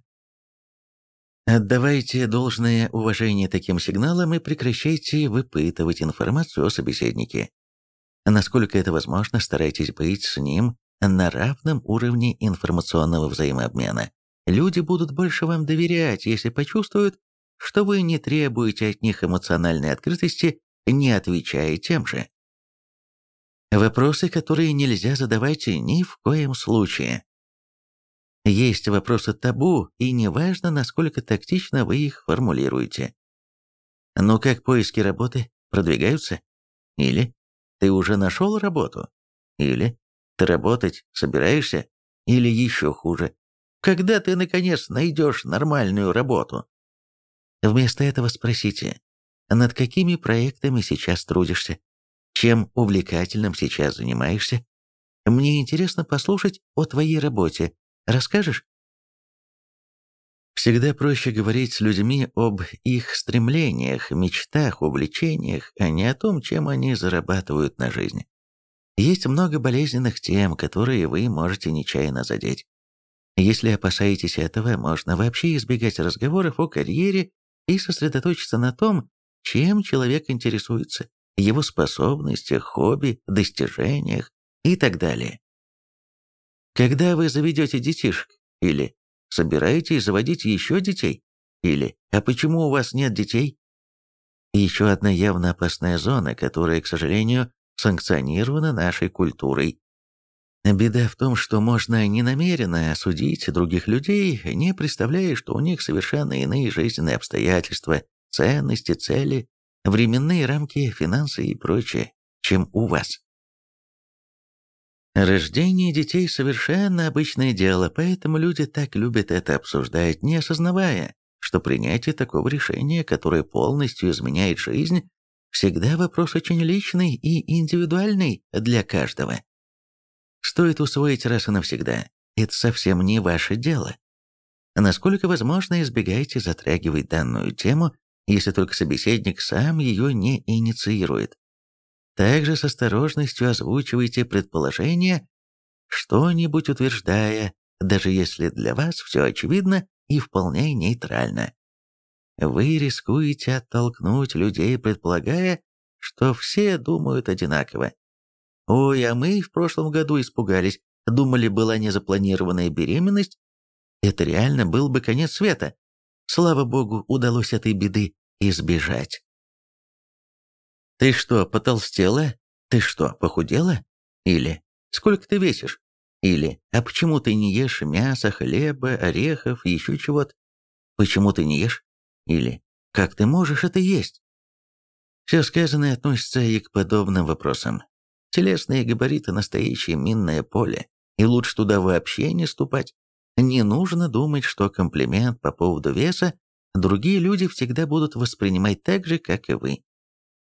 Отдавайте должное уважение таким сигналам и прекращайте выпытывать информацию о собеседнике. Насколько это возможно, старайтесь быть с ним на равном уровне информационного взаимообмена. Люди будут больше вам доверять, если почувствуют, что вы не требуете от них эмоциональной открытости, не отвечая тем же. Вопросы, которые нельзя задавать ни в коем случае. Есть вопросы табу, и неважно, насколько тактично вы их формулируете. Но как поиски работы продвигаются? Или ты уже нашел работу? Или ты работать собираешься? Или еще хуже, когда ты, наконец, найдешь нормальную работу? Вместо этого спросите, над какими проектами сейчас трудишься? Чем увлекательным сейчас занимаешься? Мне интересно послушать о твоей работе. Расскажешь? Всегда проще говорить с людьми об их стремлениях, мечтах, увлечениях, а не о том, чем они зарабатывают на жизнь. Есть много болезненных тем, которые вы можете нечаянно задеть. Если опасаетесь этого, можно вообще избегать разговоров о карьере и сосредоточиться на том, чем человек интересуется, его способностях, хобби, достижениях и так далее. Когда вы заведете детишек, или собираетесь заводить еще детей, или «А почему у вас нет детей?» Еще одна явно опасная зона, которая, к сожалению, санкционирована нашей культурой. Беда в том, что можно ненамеренно осудить других людей, не представляя, что у них совершенно иные жизненные обстоятельства, ценности, цели, временные рамки, финансы и прочее, чем у вас. Рождение детей совершенно обычное дело, поэтому люди так любят это обсуждать, не осознавая, что принятие такого решения, которое полностью изменяет жизнь, всегда вопрос очень личный и индивидуальный для каждого. Стоит усвоить раз и навсегда, это совсем не ваше дело. Насколько возможно, избегайте затрагивать данную тему если только собеседник сам ее не инициирует. Также с осторожностью озвучивайте предположение, что-нибудь утверждая, даже если для вас все очевидно и вполне нейтрально. Вы рискуете оттолкнуть людей, предполагая, что все думают одинаково. Ой, а мы в прошлом году испугались, думали, была незапланированная беременность. Это реально был бы конец света. Слава богу, удалось этой беды избежать. «Ты что, потолстела? Ты что, похудела? Или сколько ты весишь? Или а почему ты не ешь мяса, хлеба, орехов, еще чего-то? Почему ты не ешь? Или как ты можешь это есть?» Все сказанное относится и к подобным вопросам. Телесные габариты – настоящее минное поле, и лучше туда вообще не ступать. Не нужно думать, что комплимент по поводу веса другие люди всегда будут воспринимать так же, как и вы.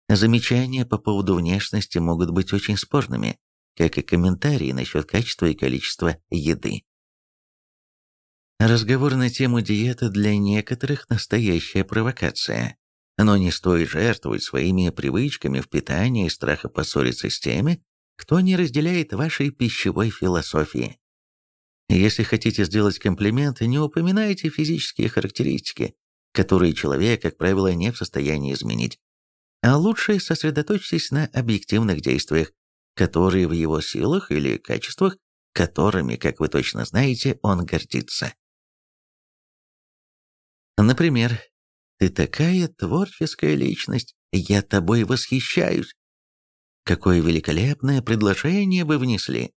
Замечания по поводу внешности могут быть очень спорными, как и комментарии насчет качества и количества еды. Разговор на тему диеты для некоторых – настоящая провокация. Но не стоит жертвовать своими привычками в питании и страха поссориться с теми, кто не разделяет вашей пищевой философии. Если хотите сделать комплимент, не упоминайте физические характеристики, которые человек, как правило, не в состоянии изменить. А лучше сосредоточьтесь на объективных действиях, которые в его силах или качествах, которыми, как вы точно знаете, он гордится. Например, «Ты такая творческая личность, я тобой восхищаюсь. Какое великолепное предложение вы внесли.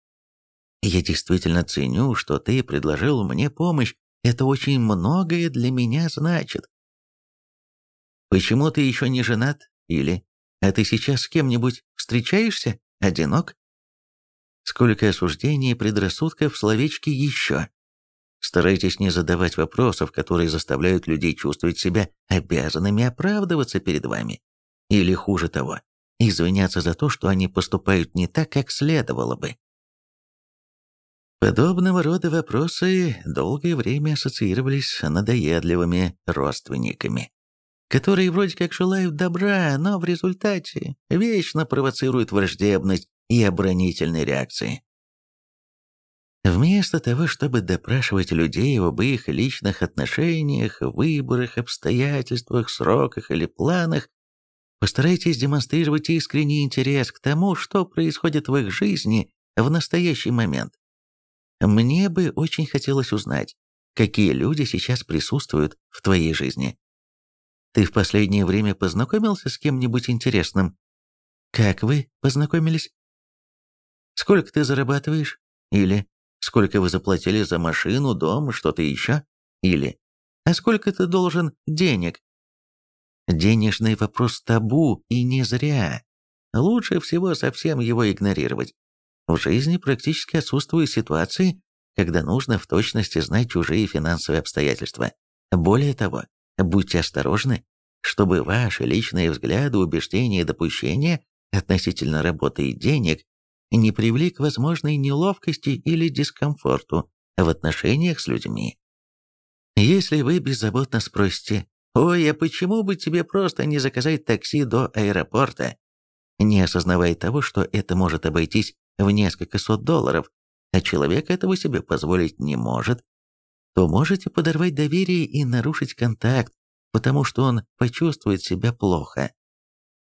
Я действительно ценю, что ты предложил мне помощь, это очень многое для меня значит. Почему ты еще не женат? Или «А ты сейчас с кем-нибудь встречаешься? Одинок?» Сколько осуждений и предрассудков в словечке «еще». Старайтесь не задавать вопросов, которые заставляют людей чувствовать себя обязанными оправдываться перед вами. Или хуже того, извиняться за то, что они поступают не так, как следовало бы. Подобного рода вопросы долгое время ассоциировались с надоедливыми родственниками. которые вроде как желают добра, но в результате вечно провоцируют враждебность и оборонительные реакции. Вместо того, чтобы допрашивать людей об их личных отношениях, выборах, обстоятельствах, сроках или планах, постарайтесь демонстрировать искренний интерес к тому, что происходит в их жизни в настоящий момент. Мне бы очень хотелось узнать, какие люди сейчас присутствуют в твоей жизни. Ты в последнее время познакомился с кем-нибудь интересным? Как вы познакомились? Сколько ты зарабатываешь? Или сколько вы заплатили за машину, дом, что-то еще? Или а сколько ты должен денег? Денежный вопрос табу и не зря. Лучше всего совсем его игнорировать. В жизни практически отсутствуют ситуации, когда нужно в точности знать чужие финансовые обстоятельства. Более того, будьте осторожны, чтобы ваши личные взгляды, убеждения и допущения относительно работы и денег не привели к возможной неловкости или дискомфорту в отношениях с людьми. Если вы беззаботно спросите, «Ой, а почему бы тебе просто не заказать такси до аэропорта?» Не осознавая того, что это может обойтись в несколько сот долларов, а человек этого себе позволить не может, то можете подорвать доверие и нарушить контакт, потому что он почувствует себя плохо.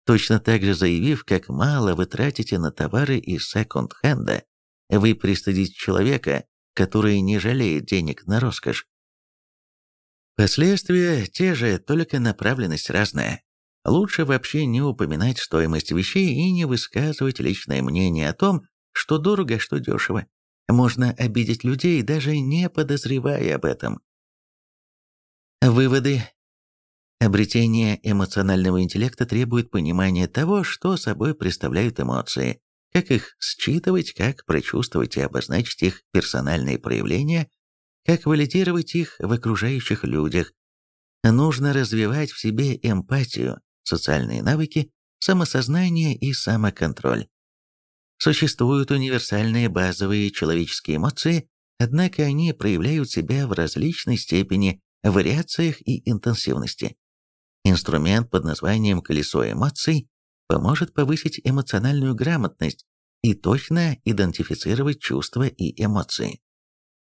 Точно так же заявив, как мало вы тратите на товары из секонд-хенда, вы пристыдите человека, который не жалеет денег на роскошь. Последствия те же, только направленность разная. Лучше вообще не упоминать стоимость вещей и не высказывать личное мнение о том, что дорого, что дешево. Можно обидеть людей, даже не подозревая об этом. Выводы Обретение эмоционального интеллекта требует понимания того, что собой представляют эмоции, как их считывать, как прочувствовать и обозначить их персональные проявления, как валидировать их в окружающих людях. Нужно развивать в себе эмпатию, социальные навыки, самосознание и самоконтроль. Существуют универсальные базовые человеческие эмоции, однако они проявляют себя в различной степени, вариациях и интенсивности. Инструмент под названием «колесо эмоций» поможет повысить эмоциональную грамотность и точно идентифицировать чувства и эмоции.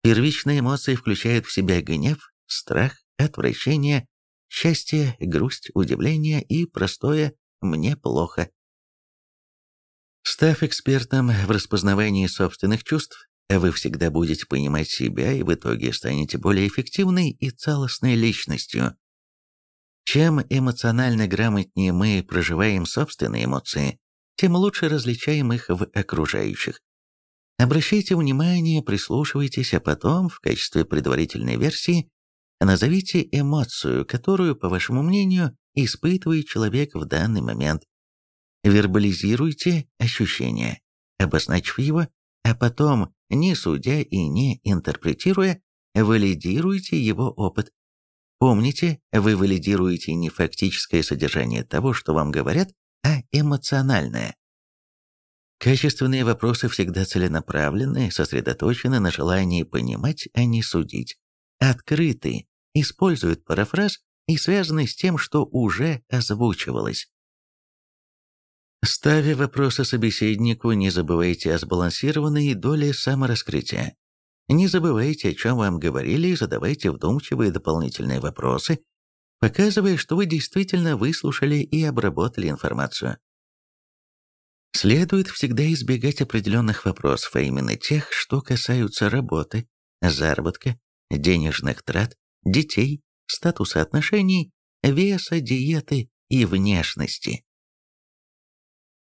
Первичные эмоции включают в себя гнев, страх, отвращение, счастье, грусть, удивление и простое «мне плохо». Став экспертом в распознавании собственных чувств, вы всегда будете понимать себя и в итоге станете более эффективной и целостной личностью. Чем эмоционально грамотнее мы проживаем собственные эмоции, тем лучше различаем их в окружающих. Обращайте внимание, прислушивайтесь, а потом, в качестве предварительной версии, назовите эмоцию, которую, по вашему мнению, испытывает человек в данный момент. Вербализируйте ощущение, обозначив его, а потом, не судя и не интерпретируя, валидируйте его опыт. Помните, вы валидируете не фактическое содержание того, что вам говорят, а эмоциональное. Качественные вопросы всегда целенаправлены, сосредоточены на желании понимать, а не судить. Открыты, используют парафраз и связаны с тем, что уже озвучивалось. Ставя вопросы собеседнику, не забывайте о сбалансированной доле самораскрытия. Не забывайте, о чем вам говорили, и задавайте вдумчивые дополнительные вопросы, показывая, что вы действительно выслушали и обработали информацию. Следует всегда избегать определенных вопросов, а именно тех, что касаются работы, заработка, денежных трат, детей, статуса отношений, веса, диеты и внешности.